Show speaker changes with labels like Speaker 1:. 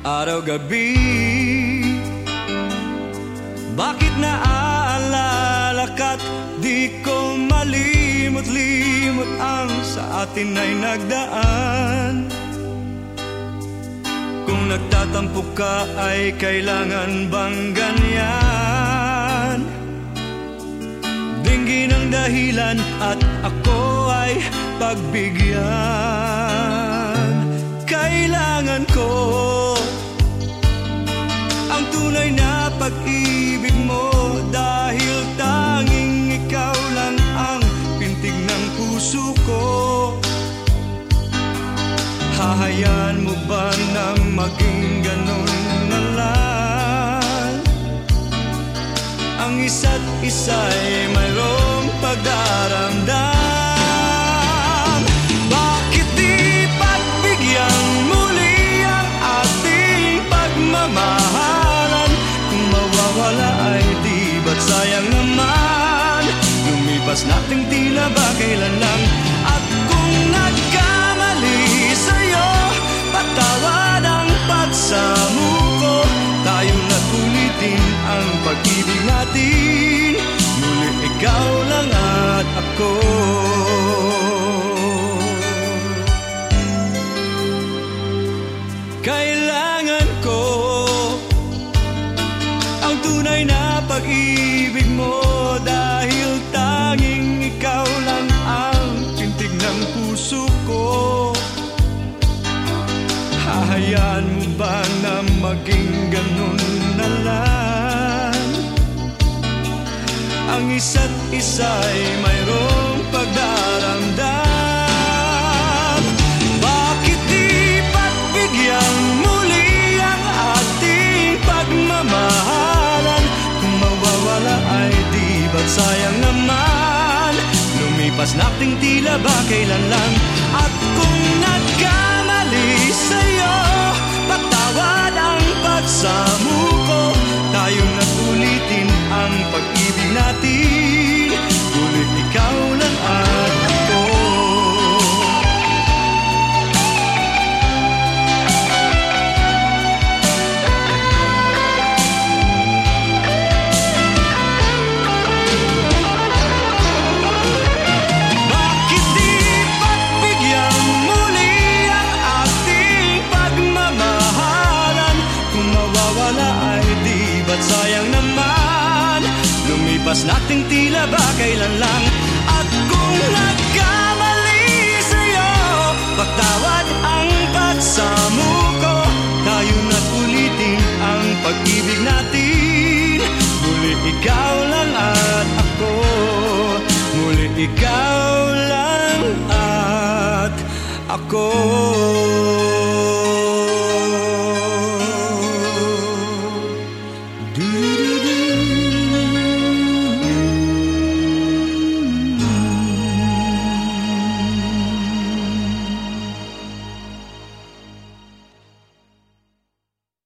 Speaker 1: araw-gabi Bakit naaalala ka't di ko malimot-limot ang sa atin ay nagdaan. Kung nagtatampo ka ay kailangan bang ganyan? Dinggin ang dahilan at ako ay pagbigyan pag-ibig mo Dahil tanging ikaw lang ang pintig ng puso ko. Hahayaan mo ba na maging ganun na lang? Ang isa't isa'y mayroong pagdaramdam Lumipas nating tila ba kailan lang? At kung nagkamali sa'yo Patawad ang pagsamuko Tayo na't ulitin ang pag-ibig natin. Muli ikaw lang at ako. Kailangan ko ang tunay na pag-ibig mo mo ba na maging ganun na lang. Ang isa't isa'y mayroong pagdaramdam. Sayang naman? Lumipas nating tila ba kailan lang At kung nagkamali pag-ibig natin Ulit ikaw lang at ako. Bakit di pagbigyan muli ang ating pagmamahalan? Kung mawawala ay di ba't sayang naman Lumipas nating tila ba kailan lang? At kung nagkamali sa'yo Patawad ang pagsamuko Tayo na't ulitin ang pag-ibig natin. Muli ikaw lang at ako. Muli ikaw lang at ako